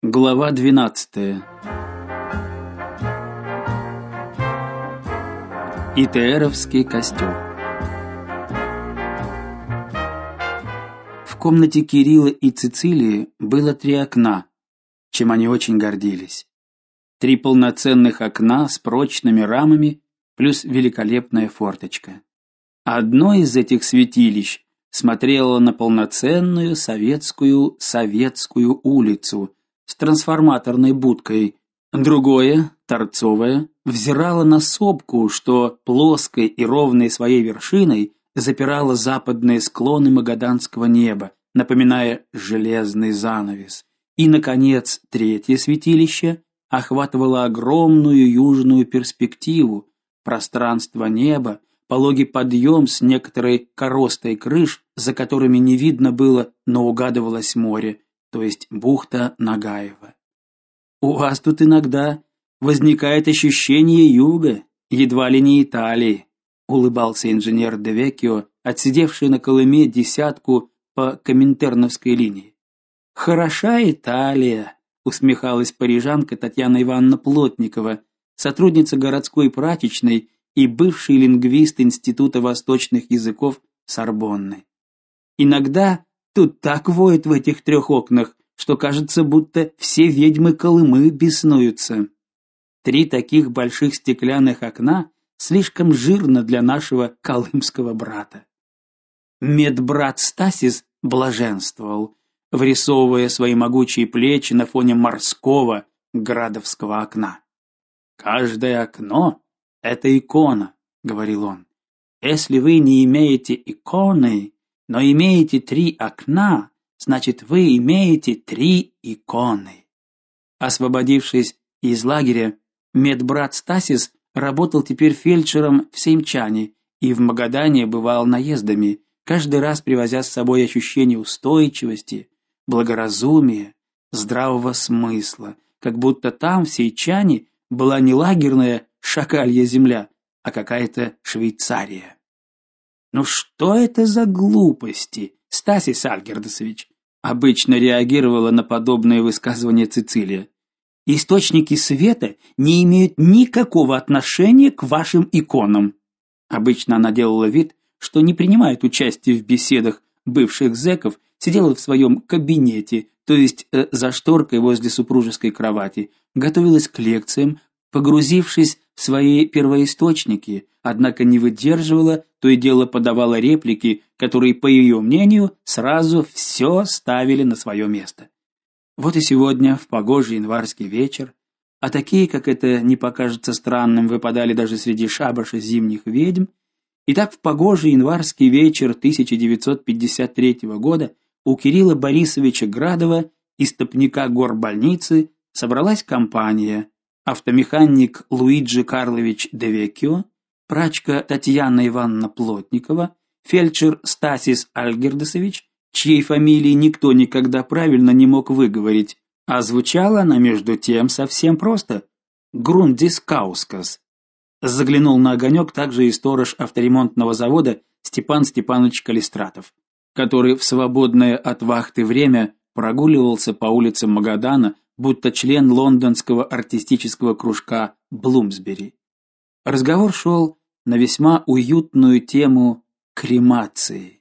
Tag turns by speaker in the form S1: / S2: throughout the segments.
S1: Глава 12. ИТРовский костер. В комнате Кирилла и Цицилии было три окна, чем они очень гордились. Три полноценных окна с прочными рамами плюс великолепная форточка. Одно из этих светилищ смотрело на полноценную советскую советскую улицу с трансформаторной будкой, другое, торцовое, взирало на сопку, что плоской и ровной своей вершиной запирала западные склоны магаданского неба, напоминая железный занавес. И наконец, третье святилище охватывало огромную южную перспективу, пространство неба, пологий подъем с некоторой коростой крыш, за которыми не видно было, но угадывалось море, то есть бухта Нагаева. У вас тут иногда возникает ощущение юга, едва ли не Италии, улыбался инженер Девекио, отсидевший на Колыме десятку по Коминтерновской линии. Хороша Италия, усмехалась парижанка Татьяна Ивановна Плотникова, сотрудница городской прачечной и бывший лингвист Института восточных языков Сорбонны. Иногда Тут так воет в этих трех окнах, что кажется, будто все ведьмы Колымы беснуются. Три таких больших стеклянных окна слишком жирно для нашего колымского брата. Медбрат Стасис блаженствовал, врисовывая свои могучие плечи на фоне морского градовского окна. Каждое окно это икона, говорил он. Если вы не имеете иконы, но имеете три окна, значит, вы имеете три иконы. Освободившись из лагеря, медбрат Стасис работал теперь фельдшером в Семчане и в Магадане бывал наездами, каждый раз привозя с собой ощущение устойчивости, благоразумия, здравого смысла, как будто там в Сейчане была не лагерная шакалья земля, а какая-то Швейцария. Ну что это за глупости, Стасис Альгердович? Обычно реагировала на подобные высказывания Цицилия. Источники света не имеют никакого отношения к вашим иконам. Обычно она делала вид, что не принимает участия в беседах бывших зэков, сидела в своем кабинете, то есть э, за шторкой возле супружеской кровати, готовилась к лекциям, погрузившись свои первоисточники, однако не выдерживала, то и дело подавала реплики, которые, по ее мнению, сразу все ставили на свое место. Вот и сегодня, в погожий январский вечер, а такие, как это не покажется странным, выпадали даже среди шабаша зимних ведьм, и так в погожий январский вечер 1953 года у Кирилла Борисовича Градова из топника горбольницы собралась компания, автомеханик Луиджи Карлович Девекио, прачка Татьяна Ивановна Плотникова, фельдшер Стасис Альгердесович, чьей фамилии никто никогда правильно не мог выговорить, а звучала она между тем совсем просто Грундискаускас. Заглянул на огонек также и сторож авторемонтного завода Степан Степанович Калистратов, который в свободное от вахты время прогуливался по улицам Магадана будто член лондонского артистического кружка Блумсбери. Разговор шел на весьма уютную тему кремации.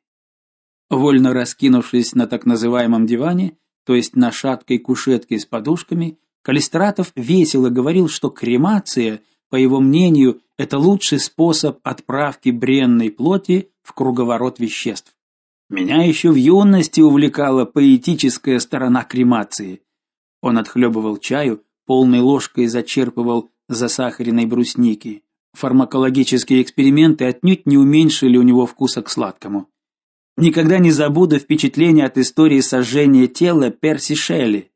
S1: Вольно раскинувшись на так называемом диване, то есть на шаткой кушетке с подушками, Калистратов весело говорил, что кремация, по его мнению, это лучший способ отправки бренной плоти в круговорот веществ. Меня еще в юности увлекала поэтическая сторона кремации. Он отхлебывал чаю, полной ложкой зачерпывал засахаренной брусники. Фармакологические эксперименты отнюдь не уменьшили у него вкуса к сладкому. Никогда не забуду впечатление от истории сожжения тела Перси Шелли.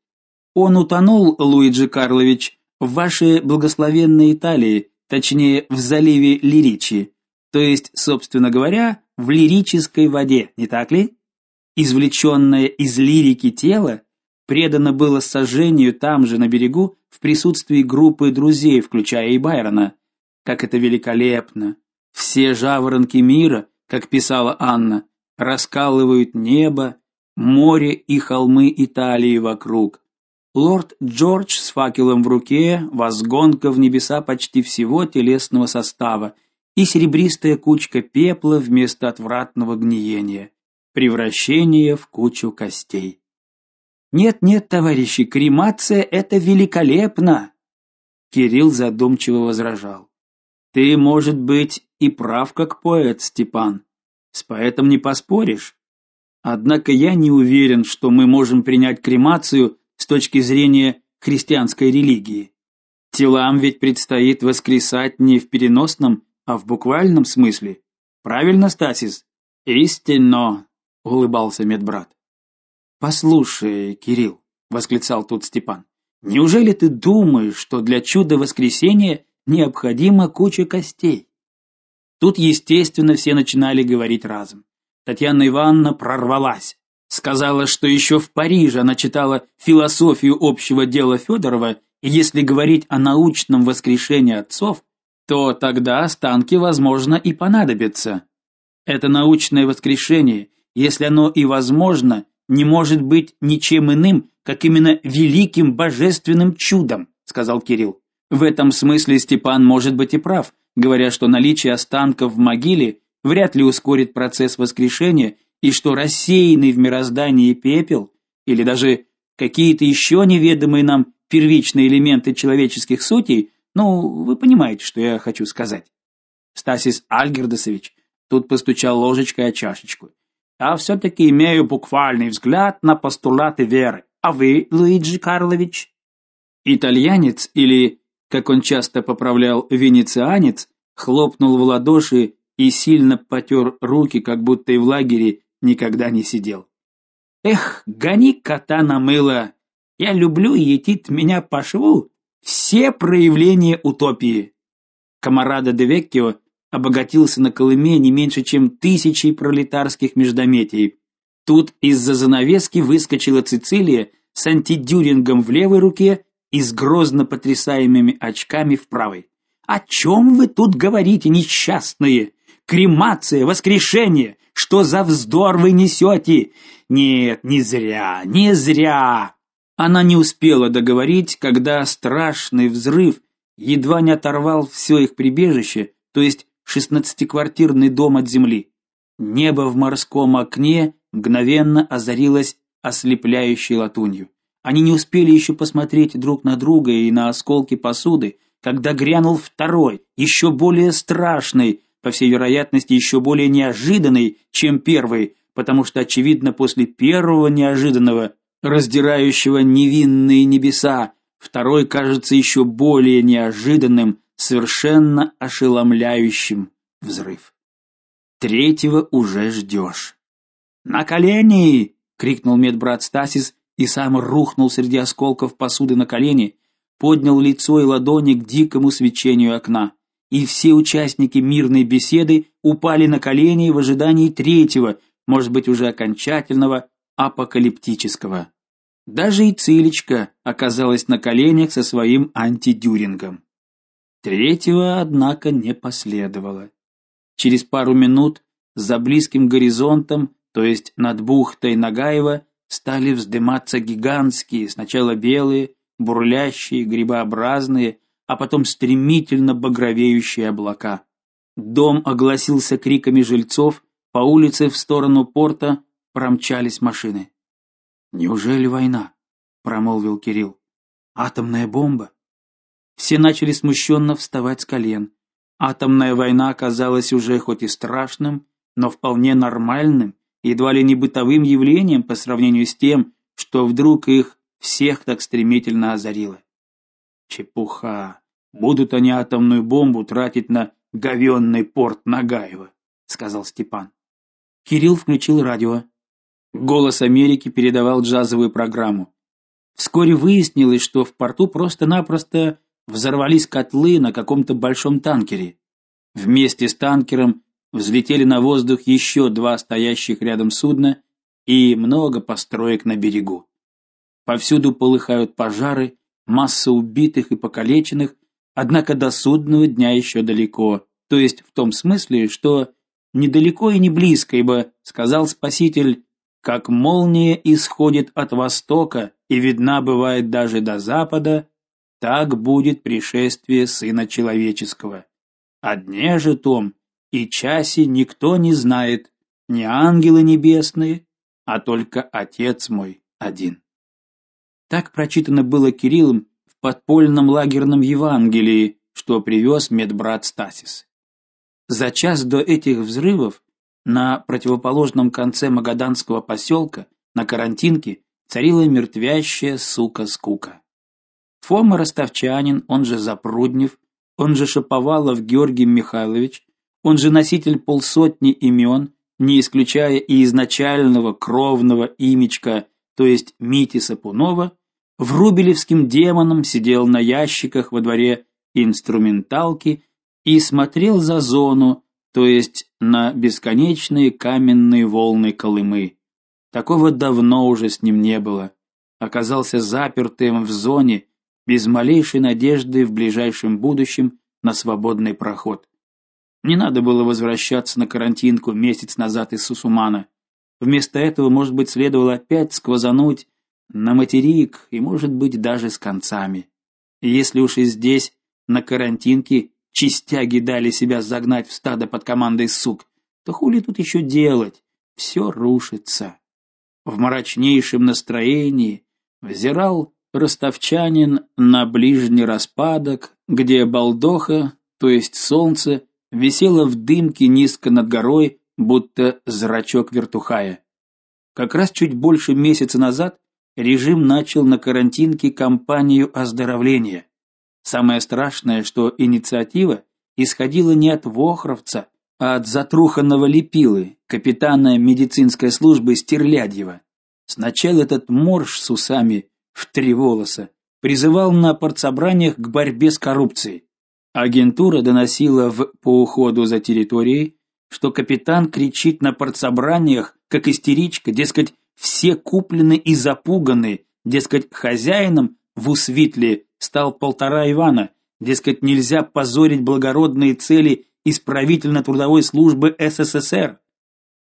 S1: Он утонул, Луиджи Карлович, в вашей благословенной Италии, точнее, в заливе Лиричи, то есть, собственно говоря, в лирической воде, не так ли? Извлеченное из лирики тело предано было сожжению там же на берегу в присутствии группы друзей, включая и Байрона. Как это великолепно! Все жаворонки мира, как писала Анна, раскалывают небо, море и холмы Италии вокруг. лорд Джордж с факелом в руке, возгонка в небеса почти всего телесного состава и серебристая кучка пепла вместо отвратного гниения, превращение в кучу костей. Нет, нет, товарищи, кремация это великолепно. Кирилл задумчиво возражал. Ты, может быть, и прав как поэт, Степан. С поэтом не поспоришь. Однако я не уверен, что мы можем принять кремацию с точки зрения христианской религии. Телам ведь предстоит воскресать не в переносном, а в буквальном смысле. Правильно, Стасис? Истинно, улыбался медбрат. Послушай, Кирилл, восклицал тут Степан. Неужели ты думаешь, что для чуда воскресения необходима куча костей? Тут, естественно, все начинали говорить разом. Татьяна Ивановна прорвалась. Сказала, что еще в Париже она читала философию общего дела Федорова, и если говорить о научном воскрешении отцов, то тогда останки, возможно, и понадобятся. Это научное воскрешение, если оно и возможно, не может быть ничем иным, как именно великим божественным чудом, сказал Кирилл. В этом смысле Степан может быть и прав, говоря, что наличие останков в могиле вряд ли ускорит процесс воскрешения и что рассеянный в мироздании пепел или даже какие-то еще неведомые нам первичные элементы человеческих сутей, ну, вы понимаете, что я хочу сказать. Стасис Альгердосович тут постучал ложечкой о чашечку. Я все таки имею буквальный взгляд на постулаты веры. А вы, Луиджи Карлович? Итальянец или, как он часто поправлял, венецианец, хлопнул в ладоши и сильно потер руки, как будто и в лагере никогда не сидел. Эх, гони кота на мыло. Я люблю етит меня по шву. Все проявления утопии. Камарада де Веккио обогатился на Колыме не меньше, чем тысячей пролетарских междометий. Тут из-за занавески выскочила Цицилия с антидюрингом в левой руке и с грозно потрясаемыми очками в правой. О чем вы тут говорите, несчастные? Кремация, воскрешение, что за вздор вы несете? Нет, не зря, не зря. Она не успела договорить, когда страшный взрыв едва не оторвал все их прибежище, то есть шестнадцатиквартирный дом от земли. Небо в морском окне мгновенно озарилось ослепляющей латунью. Они не успели еще посмотреть друг на друга и на осколки посуды, когда грянул второй, еще более страшный, по всей вероятности, еще более неожиданный, чем первый, потому что очевидно, после первого неожиданного, раздирающего невинные небеса, второй кажется еще более неожиданным, совершенно ошеломляющим взрыв. Третьего уже ждешь. На колени, крикнул медбрат Стасис и сам рухнул среди осколков посуды на колени, поднял лицо и ладони к дикому свечению окна и все участники мирной беседы упали на колени в ожидании третьего, может быть, уже окончательного апокалиптического. Даже и Цилечка оказалась на коленях со своим антидюрингом. Третьего, однако, не последовало. Через пару минут за близким горизонтом, то есть над бухтой Нагаева, стали вздыматься гигантские, сначала белые, бурлящие, грибообразные, а потом стремительно багровеющие облака. Дом огласился криками жильцов, по улице в сторону порта промчались машины. Неужели война? промолвил Кирилл. Атомная бомба. Все начали смущенно вставать с колен. Атомная война оказалась уже хоть и страшным, но вполне нормальным, едва ли не бытовым явлением по сравнению с тем, что вдруг их всех так стремительно озарило. Чепуха. Будут они атомную бомбу тратить на говенный порт Нагаева, сказал Степан. Кирилл включил радио. Голос Америки передавал джазовую программу. Вскоре выяснилось, что в порту просто-напросто взорвались котлы на каком-то большом танкере. Вместе с танкером взлетели на воздух еще два стоящих рядом судна и много построек на берегу. Повсюду полыхают пожары, масса убитых и покалеченных, Однако до судного дня еще далеко, то есть в том смысле, что недалеко и не близко, ибо сказал Спаситель: как молния исходит от востока и видна бывает даже до запада, так будет пришествие сына человеческого. О дне же том и часе никто не знает, ни ангелы небесные, а только Отец мой один. Так прочитано было Кириллом в подпольном лагерном Евангелии, что привез медбрат Стасис. За час до этих взрывов на противоположном конце магаданского поселка, на карантинке, царила мертвящая сука-скука. Фома Ростовчанин, он же Запруднев, он же Шаповалов Георгий Михайлович, он же носитель полсотни имен, не исключая и изначального кровного имечка, то есть Мити Сапунова, врубелевским демоном сидел на ящиках во дворе инструменталки и смотрел за зону, то есть на бесконечные каменные волны Колымы. Такого давно уже с ним не было. Оказался запертым в зоне, без малейшей надежды в ближайшем будущем на свободный проход. Не надо было возвращаться на карантинку месяц назад из Сусумана. Вместо этого, может быть, следовало опять сквозануть на материк и, может быть, даже с концами. Если уж и здесь, на карантинке, чистяги дали себя загнать в стадо под командой сук, то хули тут еще делать? Все рушится. В мрачнейшем настроении взирал ростовчанин на ближний распадок, где балдоха, то есть солнце, висело в дымке низко над горой, будто зрачок вертухая. Как раз чуть больше месяца назад режим начал на карантинке кампанию оздоровления. Самое страшное, что инициатива исходила не от Вохровца, а от затруханного Лепилы, капитана медицинской службы Стерлядьева. Сначала этот морж с усами в три волоса призывал на партсобраниях к борьбе с коррупцией. Агентура доносила в по уходу за территорией, что капитан кричит на партсобраниях, как истеричка, дескать, все куплены и запуганы, дескать, хозяином в Усвитле стал полтора Ивана, дескать, нельзя позорить благородные цели исправительно-трудовой службы СССР.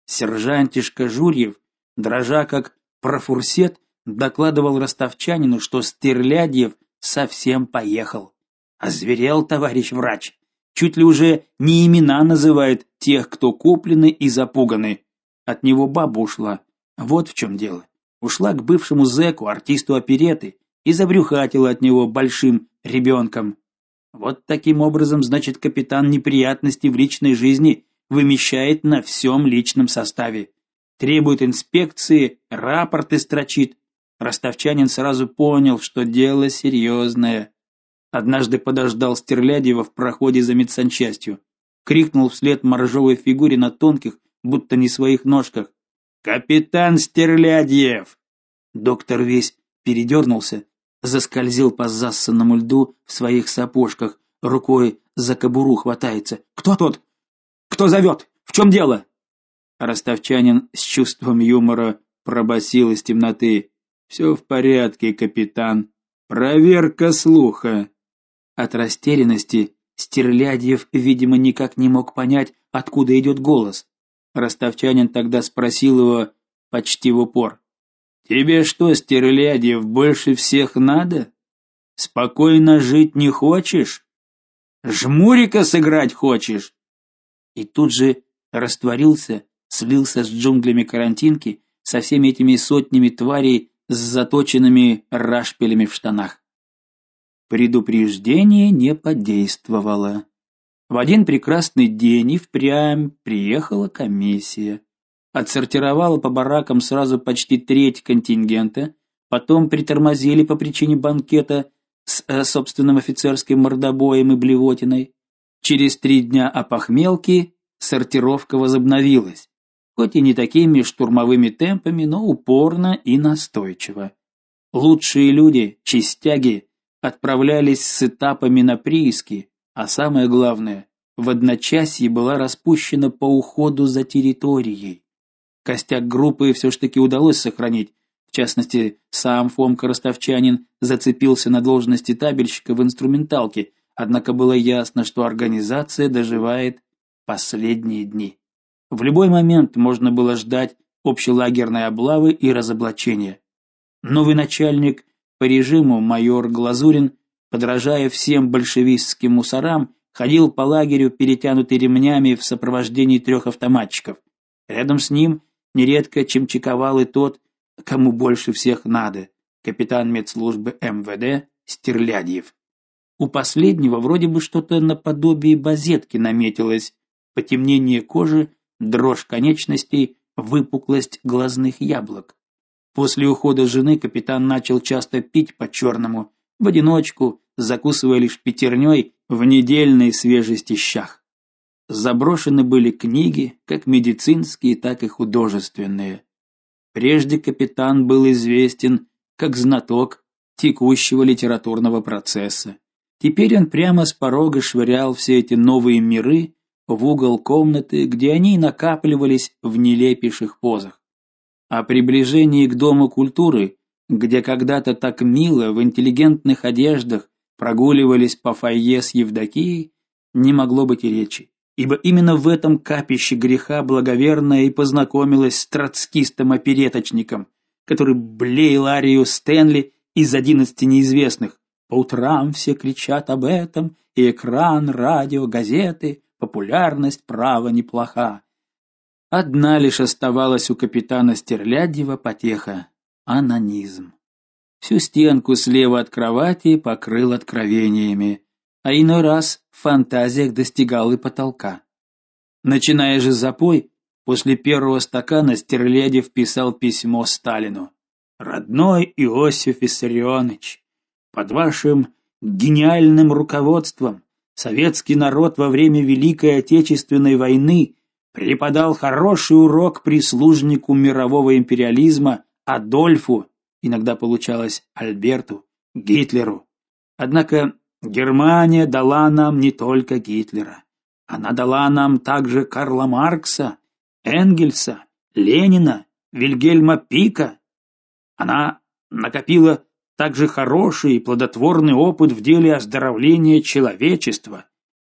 S1: Сержантишка Журьев, дрожа как профурсет, докладывал ростовчанину, что Стерлядьев совсем поехал. Озверел товарищ врач. Чуть ли уже не имена называет тех, кто куплены и запуганы. От него баба ушла. Вот в чем дело. Ушла к бывшему зэку, артисту опереты, и забрюхатила от него большим ребенком. Вот таким образом, значит, капитан неприятности в личной жизни вымещает на всем личном составе. Требует инспекции, рапорты строчит, Ростовчанин сразу понял, что дело серьезное. Однажды подождал Стерлядева в проходе за медсанчастью, крикнул вслед моржовой фигуре на тонких, будто не своих ножках: "Капитан Стерлядьев!" Доктор весь передернулся, заскользил по зассанному льду в своих сапожках, рукой за кобуру хватается. "Кто тут? Кто зовет? В чем дело?" Ростовчанин с чувством юмора пробасил из темноты: «Все в порядке, капитан. Проверка слуха. От растерянности Стерлядьев, видимо, никак не мог понять, откуда идет голос. Ростовчанин тогда спросил его почти в упор: "Тебе что, Стерлядьев, больше всех надо? Спокойно жить не хочешь? Жмурика сыграть хочешь?" И тут же растворился, слился с джунглями карантинки, со всеми этими сотнями тварей с заточенными рашпилями в штанах. Предупреждение не подействовало. В один прекрасный день и впрямь приехала комиссия. Отсортировала по баракам сразу почти треть контингента, потом притормозили по причине банкета с э, собственным офицерским мордобоем и блевотиной. Через три дня опохмелки сортировка возобновилась хоть и не такими штурмовыми темпами, но упорно и настойчиво. Лучшие люди, чистяги, отправлялись с этапами на прииски, а самое главное, в одночасье была распущена по уходу за территорией. Костяк группы все ж таки удалось сохранить. В частности, сам Фомка Ростовчанин зацепился на должности табельщика в инструменталке, однако было ясно, что организация доживает последние дни. В любой момент можно было ждать общелагерной облавы и разоблачения. Новый начальник по режиму майор Глазурин, подражая всем большевистским мусорам, ходил по лагерю, перетянутый ремнями в сопровождении трех автоматчиков. Рядом с ним нередко чемчиковал и тот, кому больше всех надо, капитан медслужбы МВД Стерлядьев. У последнего вроде бы что-то наподобие базетки наметилось: потемнение кожи, дрожь конечностей, выпуклость глазных яблок. После ухода жены капитан начал часто пить по-черному, в одиночку, закусывая лишь пятерней в недельной свежести щах. Заброшены были книги, как медицинские, так и художественные. Прежде капитан был известен как знаток текущего литературного процесса. Теперь он прямо с порога швырял все эти новые миры в угол комнаты, где они накапливались в нелепейших позах. О приближении к дому культуры, где когда-то так мило в интеллигентных одеждах прогуливались по фойе с Евдокией, не могло быть и речи, ибо именно в этом капище греха благоверная и познакомилась с троцкистом-опереточником, который блеял арию Стэнли из одиннадцати неизвестных. По утрам все кричат об этом, и экран, радио, газеты, популярность право неплоха. Одна лишь оставалась у капитана Стерлядьева потеха анонизм. Всю стенку слева от кровати покрыл откровениями, а иной раз в фантазиях достигал и потолка. Начиная же запой, после первого стакана Стерлядев писал письмо Сталину. Родной Иосиф Виссарионович, под вашим гениальным руководством советский народ во время Великой Отечественной войны преподал хороший урок прислужнику мирового империализма Адольфу, иногда получалось Альберту, Гитлеру. Однако Германия дала нам не только Гитлера. Она дала нам также Карла Маркса, Энгельса, Ленина, Вильгельма Пика. Она накопила также хороший и плодотворный опыт в деле оздоровления человечества,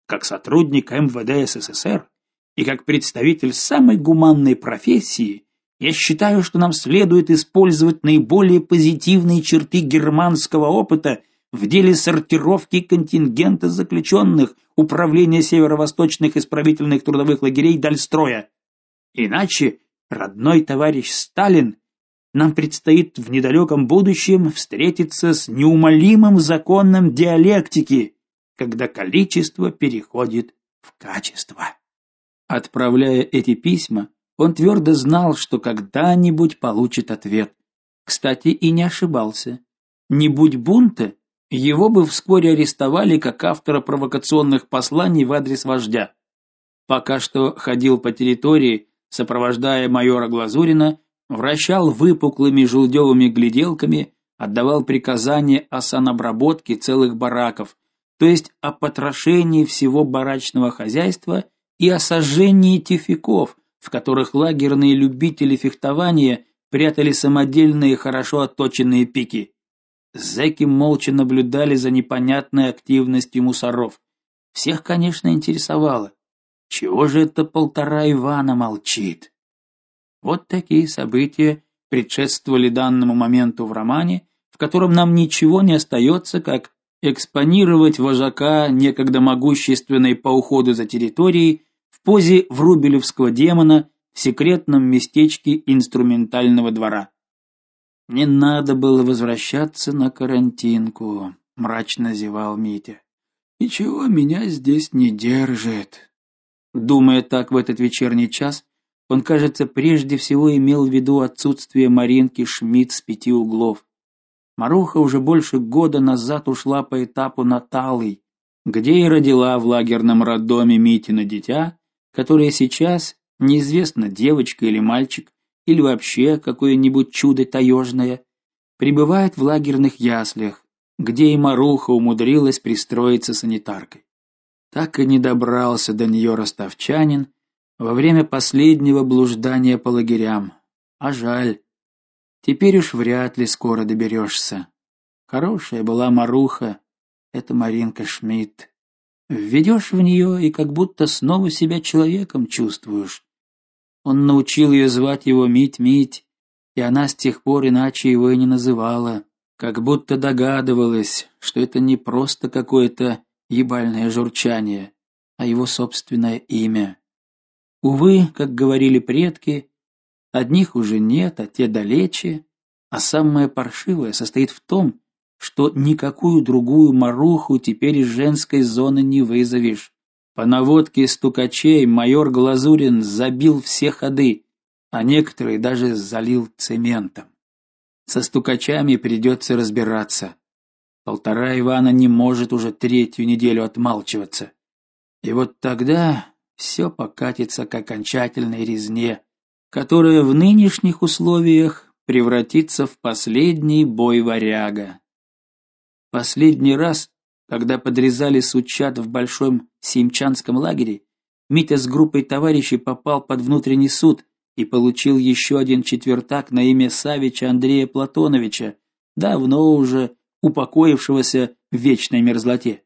S1: как сотрудник МВД СССР и как представитель самой гуманной профессии, я считаю, что нам следует использовать наиболее позитивные черты германского опыта в деле сортировки контингента заключенных управления северо-восточных исправительных трудовых лагерей Дальстроя. Иначе родной товарищ Сталин нам предстоит в недалеком будущем встретиться с неумолимым законом диалектики, когда количество переходит в качество. Отправляя эти письма, он твердо знал, что когда-нибудь получит ответ. Кстати, и не ошибался. Не будь бунта, его бы вскоре арестовали как автора провокационных посланий в адрес вождя. Пока что ходил по территории, сопровождая майора Глазурина, вращал выпуклыми желудевыми гляделками, отдавал приказания о санобработке целых бараков, то есть о потрошении всего барачного хозяйства и о сожжении тификов, в которых лагерные любители фехтования прятали самодельные хорошо отточенные пики. Зэки молча наблюдали за непонятной активностью мусоров. Всех, конечно, интересовало, чего же это полтора Ивана молчит. Вот такие события предшествовали данному моменту в романе, в котором нам ничего не остается, как экспонировать вожака некогда могущественной по уходу за территорией в позе врубелевского демона в секретном местечке инструментального двора. Не надо было возвращаться на карантинку, мрачно зевал Митя. И чего меня здесь не держит? Думая так в этот вечерний час, он, кажется, прежде всего имел в виду отсутствие Маринки Шмидт с пяти углов. Маруха уже больше года назад ушла по этапу на Талый, где и родила в лагерном роддоме Митина дитя, которое сейчас неизвестно, девочка или мальчик, или вообще какое-нибудь чудо таежное, пребывает в лагерных яслях, где и Маруха умудрилась пристроиться санитаркой. Так и не добрался до нее ростовчанин во время последнего блуждания по лагерям. А жаль. Теперь уж вряд ли скоро доберешься. Хорошая была Маруха, это Маринка Шмидт. Введешь в нее и как будто снова себя человеком чувствуешь. Он научил ее звать его Мить-Мить, и она с тех пор иначе его и не называла, как будто догадывалась, что это не просто какое-то ебальное журчание, а его собственное имя. Увы, как говорили предки, одних уже нет, а те далече, а самое паршивое состоит в том, что никакую другую маруху теперь из женской зоны не вызовешь. По наводке стукачей майор Глазурин забил все ходы, а некоторые даже залил цементом. Со стукачами придется разбираться. Полтора Ивана не может уже третью неделю отмалчиваться. И вот тогда все покатится к окончательной резне, которая в нынешних условиях превратится в последний бой варяга. Последний раз, когда подрезали сучат в большом Симчанском лагере, Митя с группой товарищей попал под внутренний суд и получил еще один четвертак на имя Савича Андрея Платоновича, давно уже упокоившегося в вечной мерзлоте.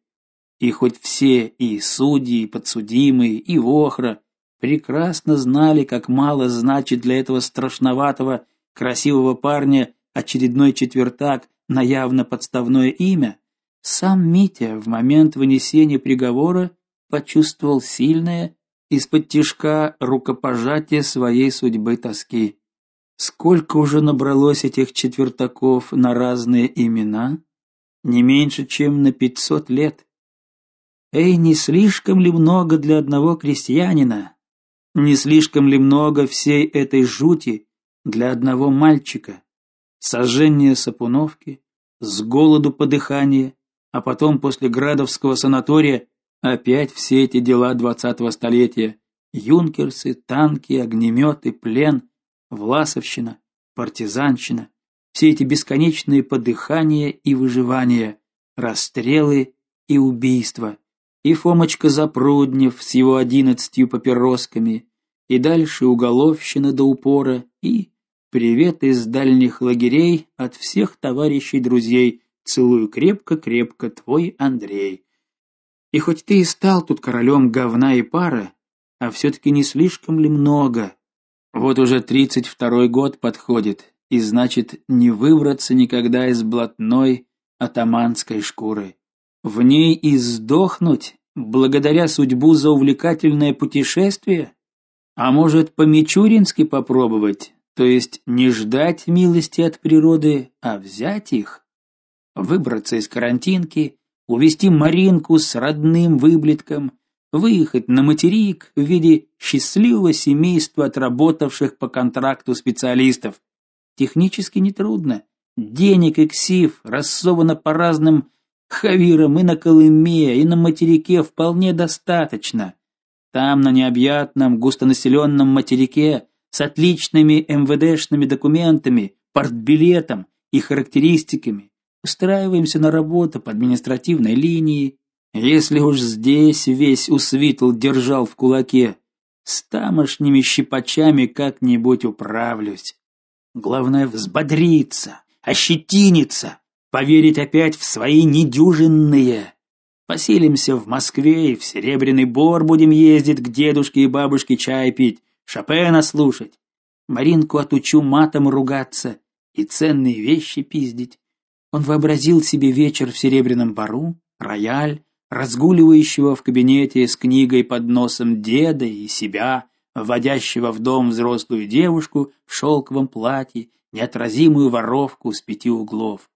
S1: И хоть все и судьи, и подсудимые, и вохра прекрасно знали, как мало значит для этого страшноватого красивого парня очередной четвертак на явно подставное имя, сам Митя в момент вынесения приговора почувствовал сильное из-под тишка рукопожатие своей судьбы тоски. Сколько уже набралось этих четвертаков на разные имена? Не меньше, чем на пятьсот лет. Эй, не слишком ли много для одного крестьянина? Не слишком ли много всей этой жути для одного мальчика? сожжение Сапуновки, с голоду подыхание, а потом после Градовского санатория опять все эти дела двадцатого столетия: юнкерсы, танки, огнеметы, плен, власовщина, партизанщина, все эти бесконечные подыхания и выживания, расстрелы и убийства. И Фомочка Запруднев с его одиннадцатью папиросками, и дальше уголовщина до упора, и Привет из дальних лагерей от всех товарищей друзей. Целую крепко-крепко, твой Андрей. И хоть ты и стал тут королем говна и пара, а все таки не слишком ли много? Вот уже тридцать второй год подходит, и значит, не выбраться никогда из блатной атаманской шкуры. В ней и сдохнуть благодаря судьбу за увлекательное путешествие? А может, по-мичурински попробовать? То есть не ждать милости от природы, а взять их, выбраться из карантинки, увести Маринку с родным выблетком, выехать на материк в виде счастливого семейства отработавших по контракту специалистов. Технически нетрудно. Денег и ксив рассовано по разным хавирам и на Колыме, и на материке вполне достаточно. Там на необъятном густонаселенном материке с отличными МВДшными документами, портбилетом и характеристиками. Устраиваемся на работу по административной линии. Если уж здесь весь усвитл держал в кулаке, с тамошними щипачами как-нибудь управлюсь. Главное взбодриться, ощетиниться, поверить опять в свои недюжинные. Поселимся в Москве и в Серебряный Бор будем ездить к дедушке и бабушке чай пить, Шопена слушать, Маринку отучу матом ругаться и ценные вещи пиздить. Он вообразил себе вечер в Серебряном бару, рояль, разгуливающего в кабинете с книгой под носом деда и себя, вводящего в дом взрослую девушку в шелковом платье, неотразимую воровку с пяти углов.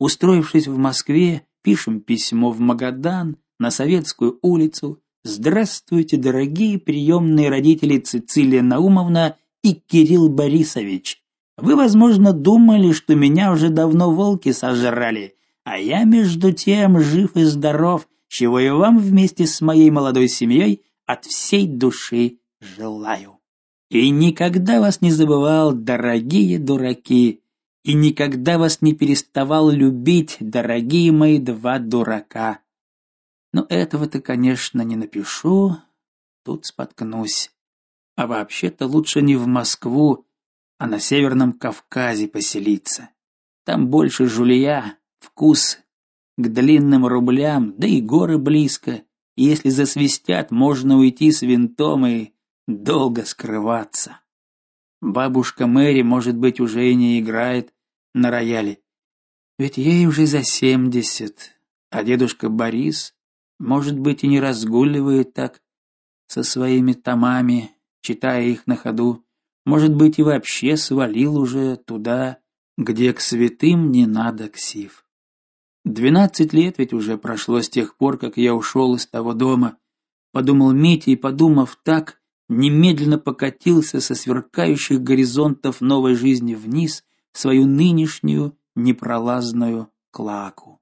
S1: Устроившись в Москве, пишем письмо в Магадан, на Советскую улицу, Здравствуйте, дорогие приемные родители Цицилия Наумовна и Кирилл Борисович. Вы, возможно, думали, что меня уже давно волки сожрали, а я между тем жив и здоров, чего я вам вместе с моей молодой семьей от всей души желаю. И никогда вас не забывал, дорогие дураки, и никогда вас не переставал любить, дорогие мои два дурака. Но этого-то, конечно, не напишу, тут споткнусь. А вообще-то лучше не в Москву, а на Северном Кавказе поселиться. Там больше жулья, вкус к длинным рублям, да и горы близко. Если засвистят, можно уйти с винтом и долго скрываться. Бабушка Мэри, может быть, уже и не играет на рояле. Ведь ей уже за семьдесят, а дедушка Борис, может быть, и не разгуливает так со своими томами, читая их на ходу. Может быть, и вообще свалил уже туда, где к святым не надо ксив. Двенадцать лет ведь уже прошло с тех пор, как я ушел из того дома, подумал Митя и, подумав так, немедленно покатился со сверкающих горизонтов новой жизни вниз в свою нынешнюю непролазную клаку.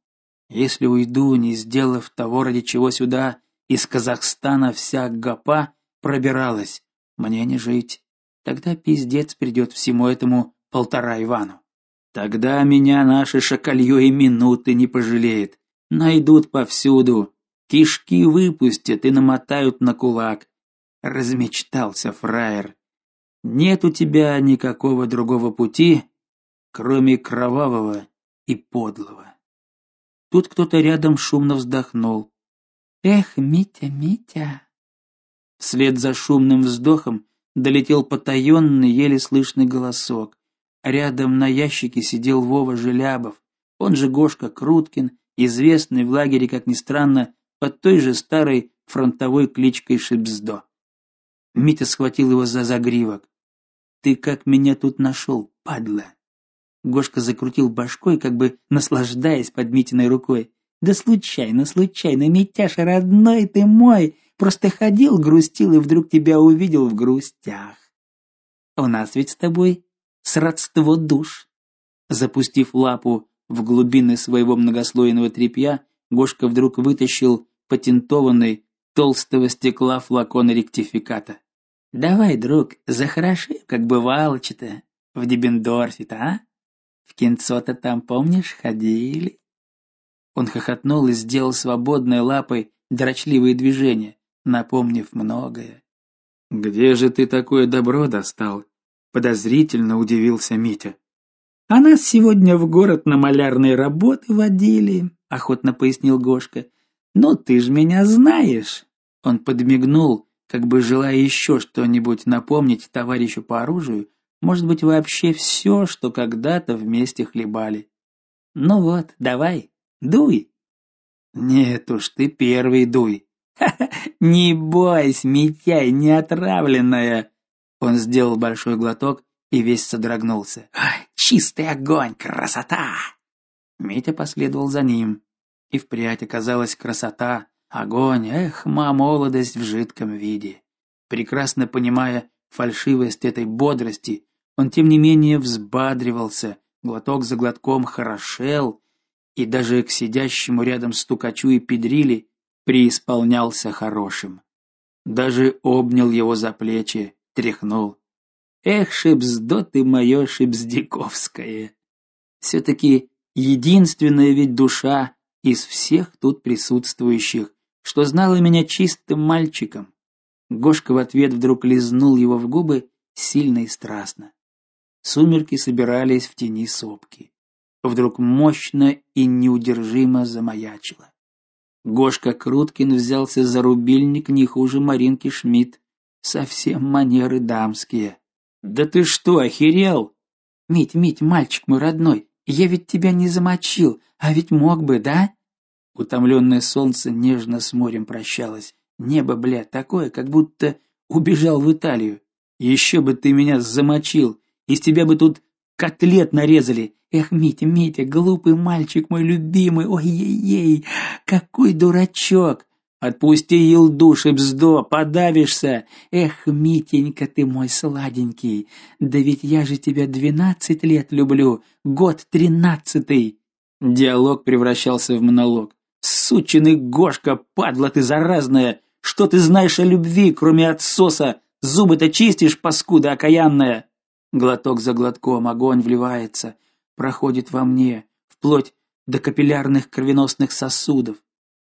S1: Если уйду, не сделав того, ради чего сюда из Казахстана вся гапа пробиралась, мне не жить. Тогда пиздец придет всему этому полтора Ивану. Тогда меня наше шакалье и минуты не пожалеет. Найдут повсюду, кишки выпустят и намотают на кулак. Размечтался фраер. Нет у тебя никакого другого пути, кроме кровавого и подлого. Тут кто-то рядом шумно вздохнул. Эх, Митя, Митя. Вслед за шумным вздохом долетел потаенный, еле слышный голосок. Рядом на ящике сидел Вова Желябов, он же Гошка Круткин, известный в лагере, как ни странно, под той же старой фронтовой кличкой Шипздо. Митя схватил его за загривок. Ты как меня тут нашел, падла? Гошка закрутил башкой, как бы наслаждаясь под Митиной рукой. Да случайно, случайно, Митяша родной ты мой, просто ходил, грустил и вдруг тебя увидел в грустях. У нас ведь с тобой сродство душ. Запустив лапу в глубины своего многослойного тряпья, Гошка вдруг вытащил патентованный толстого стекла флакон ректификата. Давай, друг, захороши, как бывало-то в Дебендорфе-то, а? В кинцо-то там, помнишь, ходили? Он хохотнул и сделал свободной лапой дрочливые движения, напомнив многое. Где же ты такое добро достал? подозрительно удивился Митя. А нас сегодня в город на малярные работы водили, охотно пояснил Гошка. Ну ты ж меня знаешь. Он подмигнул, как бы желая еще что-нибудь напомнить товарищу по оружию, может быть, вообще все, что когда-то вместе хлебали. Ну вот, давай, дуй. Нет уж, ты первый дуй. не бойся, Митяй, не отравленная. Он сделал большой глоток и весь содрогнулся. чистый огонь, красота. Митя последовал за ним. И впрядь оказалась красота, огонь, эх, ма молодость в жидком виде. Прекрасно понимая фальшивость этой бодрости, он тем не менее взбадривался, глоток за глотком хорошел, и даже к сидящему рядом стукачу и педрили преисполнялся хорошим. Даже обнял его за плечи, тряхнул. Эх, шипздо ты мое шипздиковское. все таки единственная ведь душа из всех тут присутствующих, что знала меня чистым мальчиком. Гошка в ответ вдруг лизнул его в губы сильно и страстно. Сумерки собирались в тени сопки. Вдруг мощно и неудержимо замаячило. Гошка Круткин взялся за рубильник не хуже Маринки Шмидт. Совсем манеры дамские. Да ты что, охерел? Мить, Мить, мальчик мой родной, я ведь тебя не замочил, а ведь мог бы, да? Утомленное солнце нежно с морем прощалось. Небо, бля, такое, как будто убежал в Италию. Еще бы ты меня замочил, из тебя бы тут котлет нарезали. Эх, Митя, Митя, глупый мальчик мой любимый, ой-ей-ей, какой дурачок. Отпусти елду, шибздо, подавишься. Эх, Митенька ты мой сладенький, да ведь я же тебя двенадцать лет люблю, год тринадцатый. Диалог превращался в монолог. Сученый Гошка, падла ты заразная, что ты знаешь о любви, кроме отсоса? Зубы-то чистишь, паскуда окаянная. Глоток за глотком огонь вливается, проходит во мне, вплоть до капиллярных кровеносных сосудов.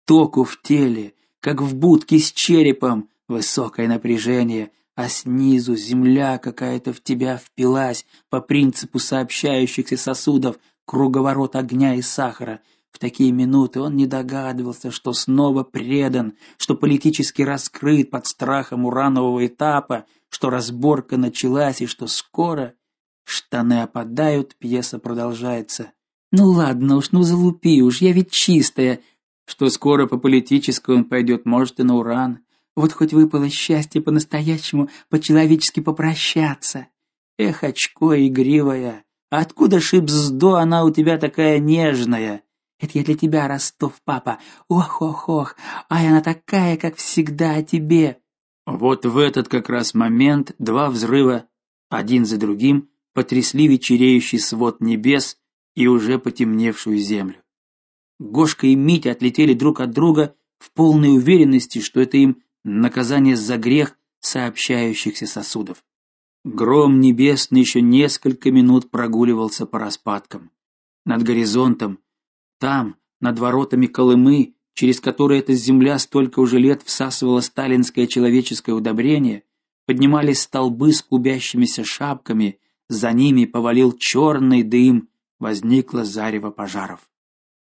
S1: Току в теле, как в будке с черепом, высокое напряжение, а снизу земля какая-то в тебя впилась по принципу сообщающихся сосудов, круговорот огня и сахара. В такие минуты он не догадывался, что снова предан, что политически раскрыт под страхом уранового этапа, что разборка началась и что скоро штаны опадают, пьеса продолжается. Ну ладно уж, ну залупи уж, я ведь чистая, что скоро по политической он пойдет, может и на уран. Вот хоть выпало счастье по-настоящему, по-человечески попрощаться. Эх, очко игривая, откуда шибздо она у тебя такая нежная? Это я для тебя, Ростов, папа. Ох-ох-ох, ай, она такая, как всегда о тебе. Вот в этот как раз момент два взрыва, один за другим, потрясли вечереющий свод небес и уже потемневшую землю. Гошка и Митя отлетели друг от друга в полной уверенности, что это им наказание за грех сообщающихся сосудов. Гром небесный еще несколько минут прогуливался по распадкам. Над горизонтом там, над воротами Колымы, через которые эта земля столько уже лет всасывала сталинское человеческое удобрение, поднимались столбы с клубящимися шапками, за ними повалил черный дым, возникло зарево пожаров.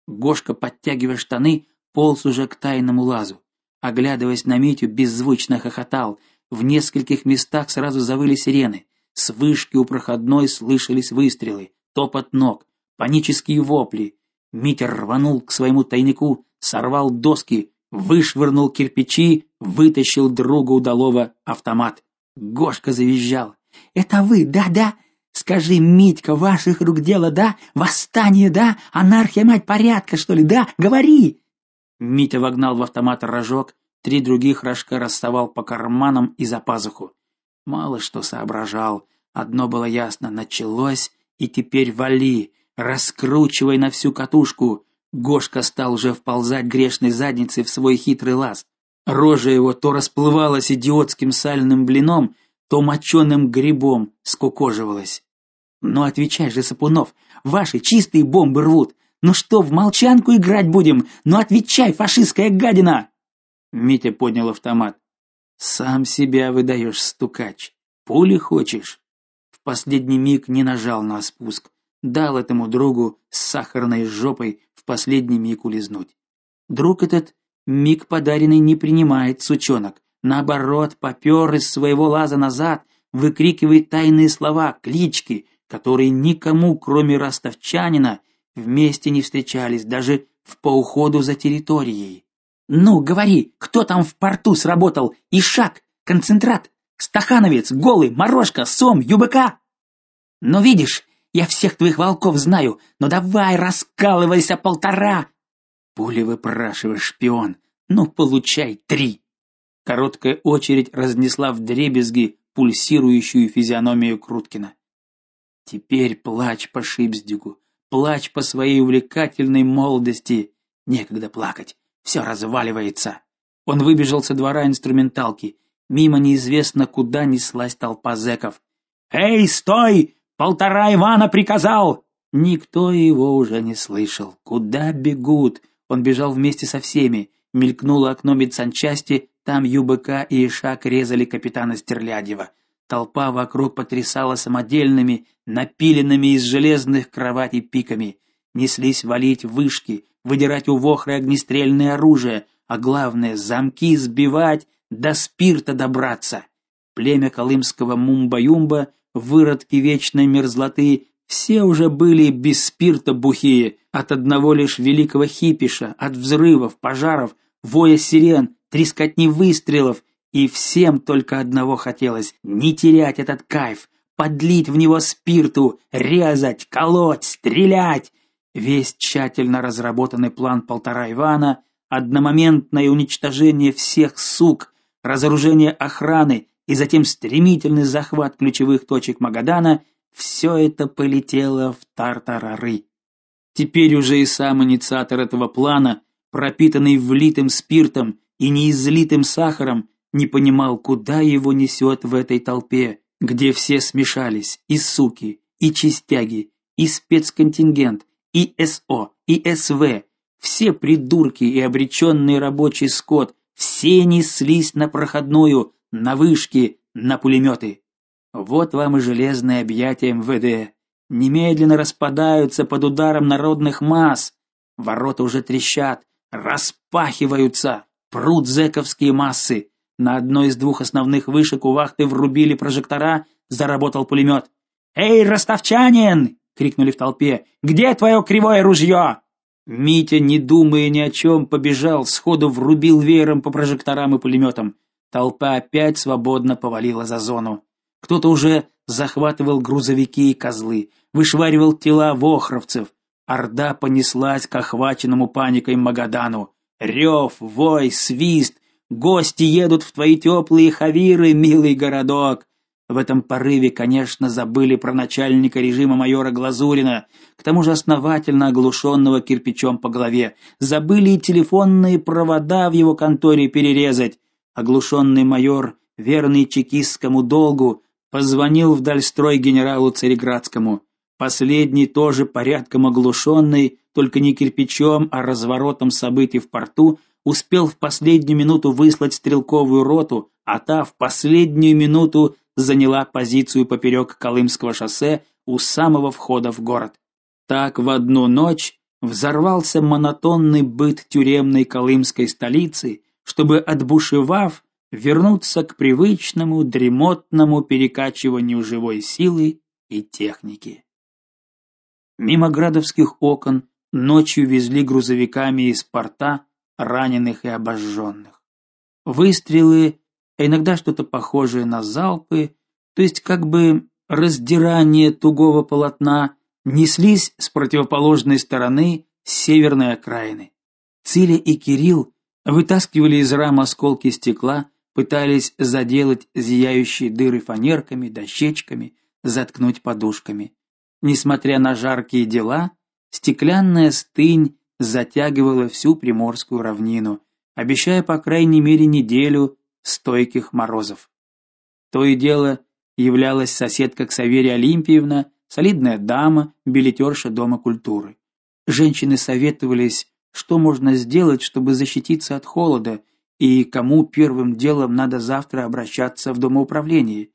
S1: Гошка, подтягивая штаны, полз уже к тайному лазу. Оглядываясь на Митю, беззвучно хохотал. В нескольких местах сразу завыли сирены. С вышки у проходной слышались выстрелы, топот ног, панические вопли. Митя рванул к своему тайнику, сорвал доски, вышвырнул кирпичи, вытащил друга удалого автомат. Гошка завизжал. "Это вы, да-да? Скажи, Митька, ваших рук дело, да? Восстание, да? Анархия, мать порядка, что ли, да? Говори!" Митя вогнал в автомат рожок, три других рожка расставал по карманам и за пазуху. Мало что соображал, одно было ясно: началось, и теперь вали раскручивай на всю катушку. Гошка стал уже вползать грешной задницей в свой хитрый лаз. Рожа его то расплывалась идиотским сальным блином, то моченым грибом скукоживалась. Ну отвечай же, Сапунов, ваши чистые бомбы рвут. Ну что, в молчанку играть будем? Ну отвечай, фашистская гадина. Митя поднял автомат. Сам себя выдаешь, стукач. Пули хочешь? В последний миг не нажал на спуск дал этому другу с сахарной жопой в последний миг улизнуть. Друг этот миг подаренный не принимает сучонок, наоборот, попер из своего лаза назад, выкрикивает тайные слова, клички, которые никому, кроме ростовчанина, вместе не встречались даже в по уходу за территорией. Ну, говори, кто там в порту сработал? Ишак, концентрат, Стахановец, Голый, Морошка, Сом, ЮБК. Но видишь, я всех твоих волков знаю, но давай раскалывайся полтора. Пули выпрашиваешь, шпион. Ну, получай три. Короткая очередь разнесла в дребезги пульсирующую физиономию Круткина. Теперь плачь по Шипздигу, плачь по своей увлекательной молодости. Некогда плакать, все разваливается. Он выбежал со двора инструменталки. Мимо неизвестно куда неслась толпа зэков. "Эй, стой! Полтора Ивана приказал!» Никто его уже не слышал. Куда бегут? Он бежал вместе со всеми. Мелькнуло окно медсанчасти, там ЮБК и Ишак резали капитана Стерлядева. Толпа вокруг потрясала самодельными, напиленными из железных кроватей пиками. Неслись валить вышки, выдирать у вохры огнестрельное оружие, а главное замки сбивать, до спирта добраться. Племя колымского мумба-юмба выродки вечной мерзлоты, все уже были без спирта бухие от одного лишь великого хипиша, от взрывов, пожаров, воя сирен, трескотни выстрелов, и всем только одного хотелось не терять этот кайф, подлить в него спирту, резать, колоть, стрелять. Весь тщательно разработанный план полтора Ивана, одномоментное уничтожение всех сук, разоружение охраны и затем стремительный захват ключевых точек Магадана, все это полетело в тартарары. Теперь уже и сам инициатор этого плана, пропитанный влитым спиртом и неизлитым сахаром, не понимал, куда его несет в этой толпе, где все смешались, и суки, и чистяги, и спецконтингент, и СО, и СВ, все придурки и обреченный рабочий скот, все неслись на проходную, на вышки, на пулеметы. Вот вам и железное объятие МВД. Немедленно распадаются под ударом народных масс. Ворота уже трещат, распахиваются, прут зэковские массы. На одной из двух основных вышек у вахты врубили прожектора, заработал пулемет. «Эй, ростовчанин!» — крикнули в толпе. «Где твое кривое ружье?» Митя, не думая ни о чем, побежал, сходу врубил веером по прожекторам и пулеметам. Толпа опять свободно повалила за зону. Кто-то уже захватывал грузовики и козлы, вышвыривал тела вохровцев. Орда понеслась к охваченному паникой Магадану. Рев, вой, свист. Гости едут в твои теплые хавиры, милый городок. В этом порыве, конечно, забыли про начальника режима майора Глазурина, к тому же основательно оглушенного кирпичом по голове. Забыли и телефонные провода в его конторе перерезать. Оглушенный майор, верный чекистскому долгу, позвонил в Дальстрой генералу Цареградскому. Последний тоже порядком оглушенный, только не кирпичом, а разворотом событий в порту, успел в последнюю минуту выслать стрелковую роту, а та в последнюю минуту заняла позицию поперек Колымского шоссе у самого входа в город. Так в одну ночь взорвался монотонный быт тюремной колымской столицы, чтобы отбушевав вернуться к привычному дремотному перекачиванию живой силы и техники. Мимо градовских окон ночью везли грузовиками из порта раненых и обожженных. Выстрелы, а иногда что-то похожее на залпы, то есть как бы раздирание тугого полотна, неслись с противоположной стороны северной окраины. Циля и Кирилл вытаскивали из рам осколки стекла, пытались заделать зияющие дыры фанерками, дощечками, заткнуть подушками. Несмотря на жаркие дела, стеклянная стынь затягивала всю приморскую равнину, обещая по крайней мере неделю стойких морозов. То и дело являлась соседка Ксаверия Олимпиевна, солидная дама, билетерша дома культуры. Женщины советовались, что можно сделать, чтобы защититься от холода, и кому первым делом надо завтра обращаться в домоуправление.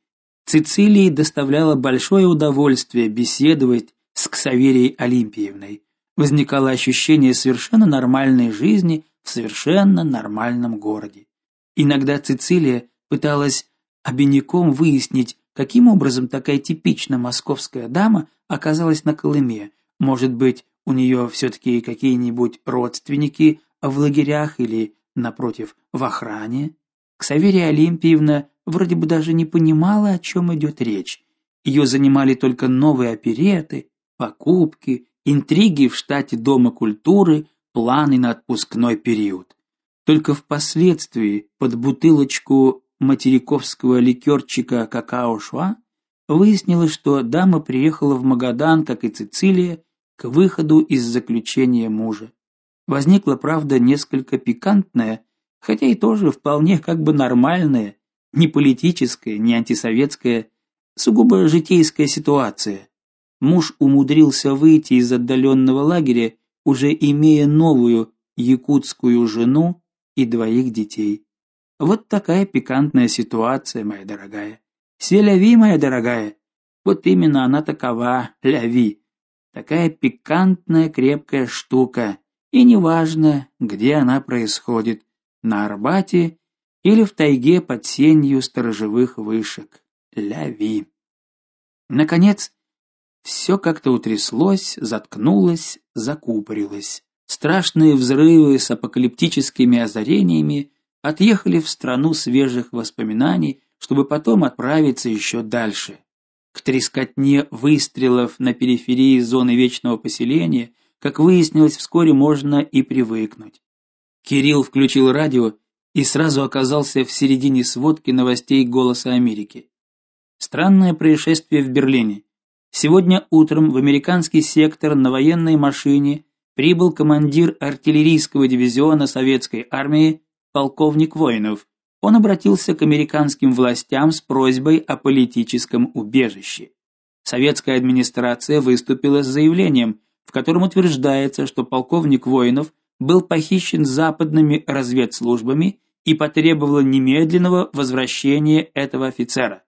S1: Цицилии доставляло большое удовольствие беседовать с Ксаверией Олимпиевной. Возникало ощущение совершенно нормальной жизни в совершенно нормальном городе. Иногда Цицилия пыталась обиняком выяснить, каким образом такая типично московская дама оказалась на Колыме. Может быть, у нее все таки какие-нибудь родственники в лагерях или напротив в охране? Ксаверия Олимпиевна вроде бы даже не понимала, о чем идет речь. Ее занимали только новые опереты, покупки, интриги в штате Дома культуры, планы на отпускной период. Только впоследствии под бутылочку материковского ликерчика какао-шва выяснилось, что дама приехала в Магадан, как и Цицилия, к выходу из заключения мужа. Возникла, правда, несколько пикантная, хотя и тоже вполне как бы нормальная, не политическая, не антисоветская, сугубо житейская ситуация. Муж умудрился выйти из отдаленного лагеря, уже имея новую якутскую жену и двоих детей. Вот такая пикантная ситуация, моя дорогая. Селяви, моя дорогая. Вот именно она такова, ляви. Такая пикантная, крепкая штука. И неважно, где она происходит, на Арбате или в тайге под сенью сторожевых вышек. Ляви. Наконец, все как-то утряслось, заткнулось, закупорилось. Страшные взрывы с апокалиптическими озарениями отъехали в страну свежих воспоминаний, чтобы потом отправиться еще дальше. К трескотне выстрелов на периферии зоны вечного поселения, как выяснилось, вскоре можно и привыкнуть. Кирилл включил радио и сразу оказался в середине сводки новостей Голоса Америки. Странное происшествие в Берлине. Сегодня утром в американский сектор на военной машине прибыл командир артиллерийского дивизиона советской армии полковник Воинов. Он обратился к американским властям с просьбой о политическом убежище. Советская администрация выступила с заявлением, в котором утверждается, что полковник Воинов был похищен западными разведслужбами и потребовала немедленного возвращения этого офицера.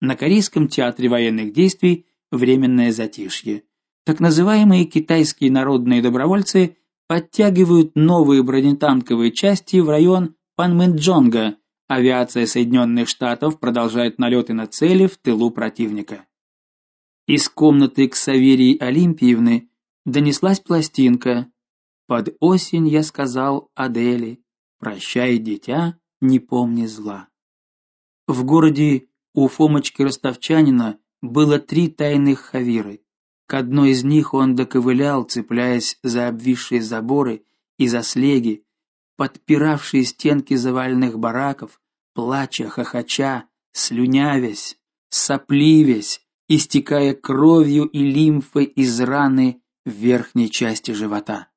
S1: На Корейском театре военных действий временное затишье. Так называемые китайские народные добровольцы подтягивают новые бронетанковые части в район Панмэнджонга. Авиация Соединенных Штатов продолжает налеты на цели в тылу противника. Из комнаты к Саверии Олимпиевны донеслась пластинка. Под осень я сказал Адели: "Прощай, дитя, не помни зла". В городе у Фомочки Ростовчанина было три тайных хавиры. К одной из них он доковылял, цепляясь за обвисшие заборы и за слеги, подпиравшие стенки заваленных бараков, плача, хохоча, слюнявясь, сопливясь, истекая кровью и лимфой из раны в верхней части живота.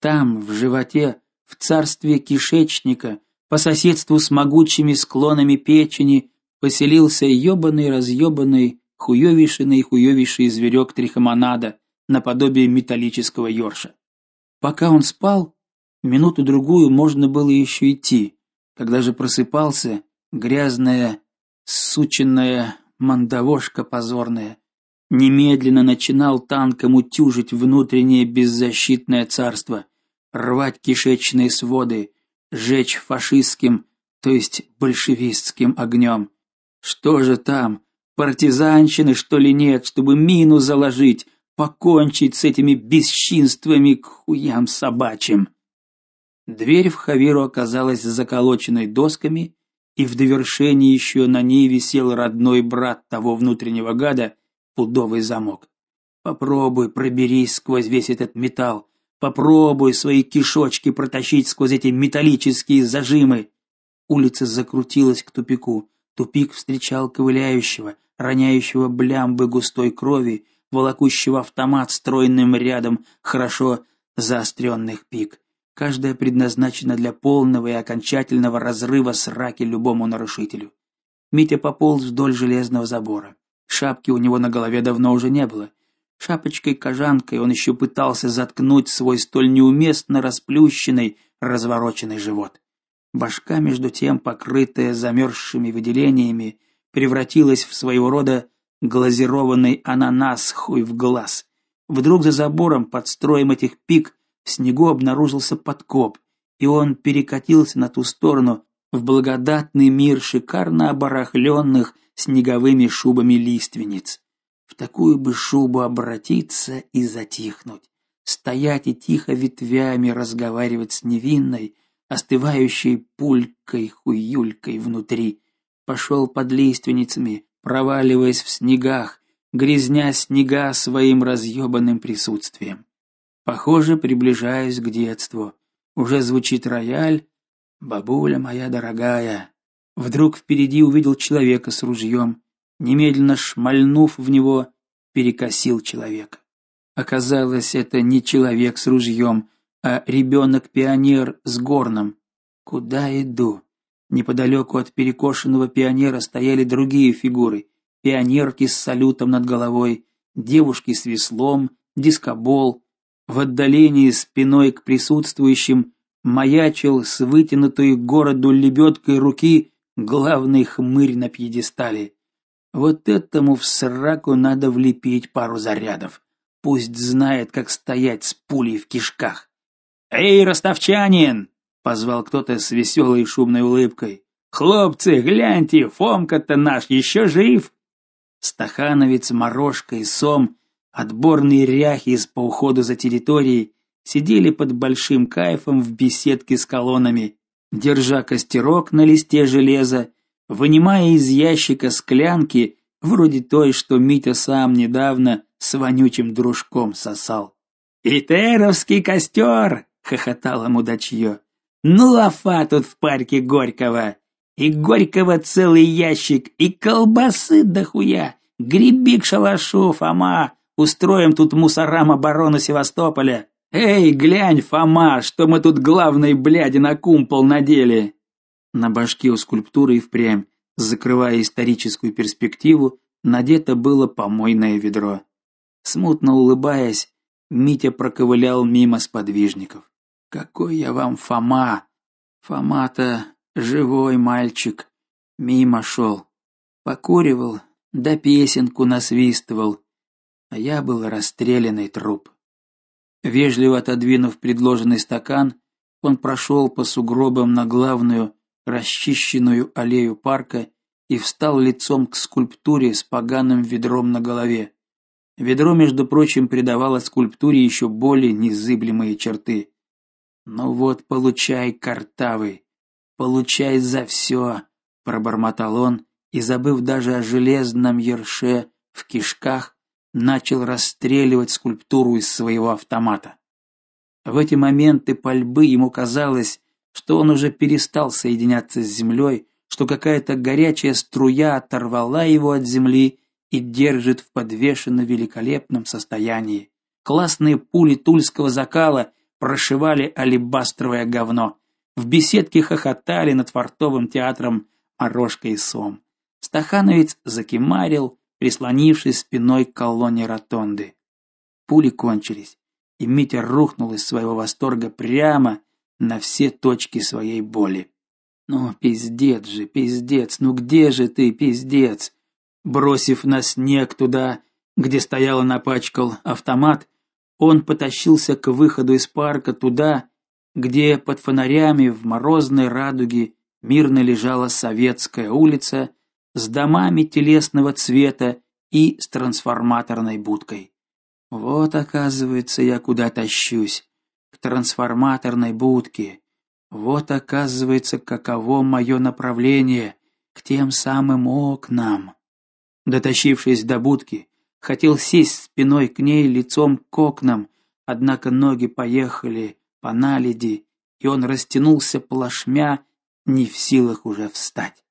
S1: Там, в животе, в царстве кишечника, по соседству с могучими склонами печени, поселился ёбаный разъёбанный хуёвейший наихуёвейший зверек трихомонада, наподобие металлического ёрша. Пока он спал, минуту-другую можно было еще идти. Когда же просыпался, грязная, сученная мандавошка позорная, немедленно начинал танком утюжить внутреннее беззащитное царство, рвать кишечные своды, жечь фашистским, то есть большевистским огнем. Что же там, Партизанщины, что ли, нет, чтобы мину заложить, покончить с этими бесчинствами к хуям собачьим. Дверь в Хавиру оказалась заколоченной досками, и в довершении еще на ней висел родной брат того внутреннего гада, пудовый замок. Попробуй проберись сквозь весь этот металл, попробуй свои кишочки протащить сквозь эти металлические зажимы. Улица закрутилась к тупику. Тупик встречал ковыляющего, роняющего блямбы густой крови, волокущего автомат стройным рядом хорошо заостренных пик. Каждая предназначена для полного и окончательного разрыва сраки любому нарушителю. Митя пополз вдоль железного забора. Шапки у него на голове давно уже не было. Шапочкой-кожанкой он еще пытался заткнуть свой столь неуместно расплющенный, развороченный живот. Башка между тем, покрытая замерзшими выделениями, превратилась в своего рода глазированный ананас хуй в глаз. Вдруг за забором под строем этих пик в снегу обнаружился подкоп, и он перекатился на ту сторону в благодатный мир шикарно оборахленных снеговыми шубами лиственниц. В такую бы шубу обратиться и затихнуть, стоять и тихо ветвями разговаривать с невинной, остывающей пулькой-хуюлькой внутри пошел под лиственницами, проваливаясь в снегах, грязня снега своим разъебанным присутствием. Похоже, приближаюсь к детству. Уже звучит рояль. Бабуля моя дорогая. Вдруг впереди увидел человека с ружьем. Немедленно шмальнув в него, перекосил человека. Оказалось, это не человек с ружьем, а ребенок-пионер с горном. Куда иду? Неподалеку от перекошенного пионера стояли другие фигуры: пионерки с салютом над головой, девушки с веслом, дискобол. В отдалении спиной к присутствующим маячил с вытянутой к городу лебедкой руки главный хмырь на пьедестале. Вот этому в сраку надо влепить пару зарядов. Пусть знает, как стоять с пулей в кишках. Эй, ростовчанин, позвал кто-то с веселой и шумной улыбкой. Хлопцы, гляньте, Фомка-то наш еще жив. Стахановец, Морошка и Сом, отборные ряхи по уходу за территорией, сидели под большим кайфом в беседке с колоннами, держа костерок на листе железа, вынимая из ящика склянки, вроде той, что Митя сам недавно с вонючим дружком сосал. «Итеровский костер!» — хохотало мудачье. Ну лафа тут в парке Горького. И Горького целый ящик, и колбасы дохуя. Греби к шалашу, Фома. Устроим тут мусорам оборону Севастополя. Эй, глянь, Фома, что мы тут главной бляди на кумпол надели. На башке у скульптуры и впрямь, закрывая историческую перспективу, надето было помойное ведро. Смутно улыбаясь, Митя проковылял мимо сподвижников. Какой я вам Фома? Фома-то живой мальчик. Мимо шел. Покуривал, да песенку насвистывал. А я был расстрелянный труп. Вежливо отодвинув предложенный стакан, он прошел по сугробам на главную расчищенную аллею парка и встал лицом к скульптуре с поганым ведром на голове. Ведро, между прочим, придавало скульптуре еще более незыблемые черты. Ну вот, получай, картавый, получай за все, пробормотал он и, забыв даже о железном ерше в кишках, начал расстреливать скульптуру из своего автомата. В эти моменты пальбы ему казалось, что он уже перестал соединяться с землей, что какая-то горячая струя оторвала его от земли и держит в подвешенно великолепном состоянии. Классные пули тульского закала прошивали алебастровое говно. В беседке хохотали над фортовым театром Орошка и Сом. Стахановец закимарил, прислонившись спиной к колонне ротонды. Пули кончились, и Митя рухнул из своего восторга прямо на все точки своей боли. Ну, пиздец же, пиздец, ну где же ты, пиздец? Бросив на снег туда, где стоял и напачкал автомат, он потащился к выходу из парка туда, где под фонарями в морозной радуге мирно лежала Советская улица с домами телесного цвета и с трансформаторной будкой. Вот, оказывается, я куда тащусь к трансформаторной будке. Вот оказывается, каково мое направление к тем самым окнам. Дотащившись до будки, хотел сесть спиной к ней, лицом к окнам, однако ноги поехали по наледи, и он растянулся плашмя, не в силах уже встать.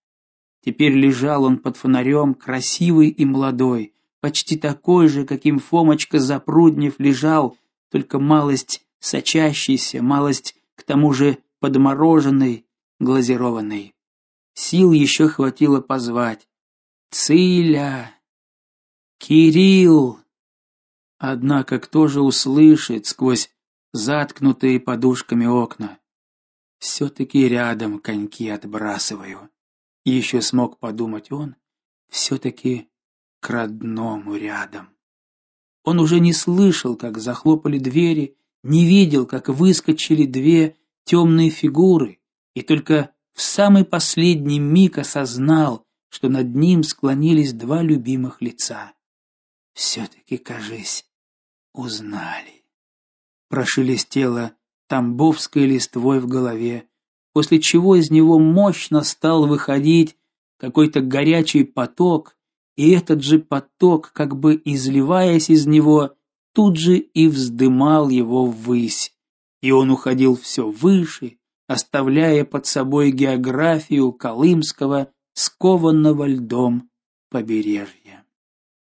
S1: Теперь лежал он под фонарем, красивый и молодой, почти такой же, каким Фомочка Запруднев лежал, только малость сочащийся, малость к тому же подмороженный, глазированный. Сил еще хватило позвать: "Циля! Кирилл!" Однако кто же услышит сквозь заткнутые подушками окна? все таки рядом коньки отбрасываю. И еще смог подумать он, все таки к родному рядом. Он уже не слышал, как захлопали двери, не видел, как выскочили две темные фигуры, и только в самый последний миг осознал, что над ним склонились два любимых лица. все таки кажись, узнали. Прошелестело тамбовской листвой в голове, после чего из него мощно стал выходить какой-то горячий поток, и этот же поток, как бы изливаясь из него, тут же и вздымал его ввысь, и он уходил все выше, оставляя под собой географию колымского скованного льдом побережья.